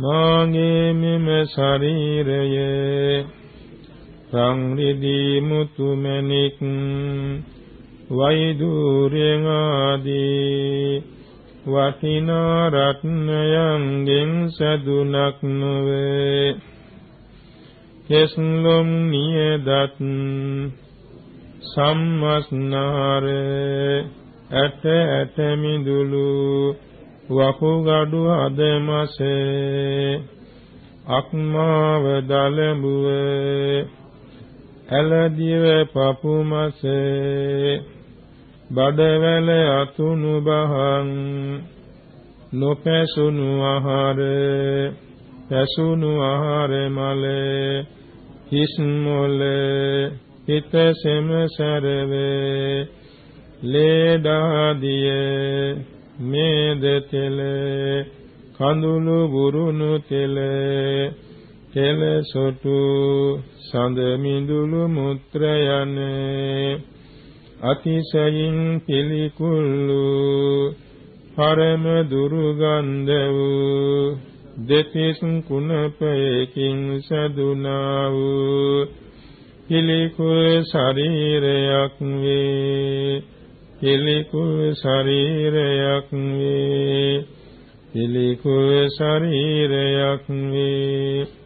මාගේ මෙම ශරීරයේ සංරිදී මුතුමැණික් වෛදූර්යං ආදී වටිනා රත්නයන්ගෙන් සදුනක් නොවේ. කෙස්ලොම් නියදත් සම්මස්නාර ඇට ඇට මිදුළු වකුගඩු අදමසේ අක්මාව දලඹුවේ. ඇලදිව පපුමසේ. බඩවැල අතුණු බහං නොපැසුණු ආහාර පැසුණු ආහාර මල. හිස් මොල. හිත සෙම සරවේ. ලේඩාදිය මේද තෙල කඳුළු බුරුණු තෙල තෙල සොටු සඳ මිඳුළු මුත්‍ර යන්නේ අතිශයින් පිළිකුල්ලු පරම දුර්ගන්ධ වූ දෙතිස් කුණපයකින් සදුනා වූ පිළිකුල් ශරීරයක් වේ පිළිකුල් ශරීරයක් වේ. පිළිකුල් ශරීරයක් වේ.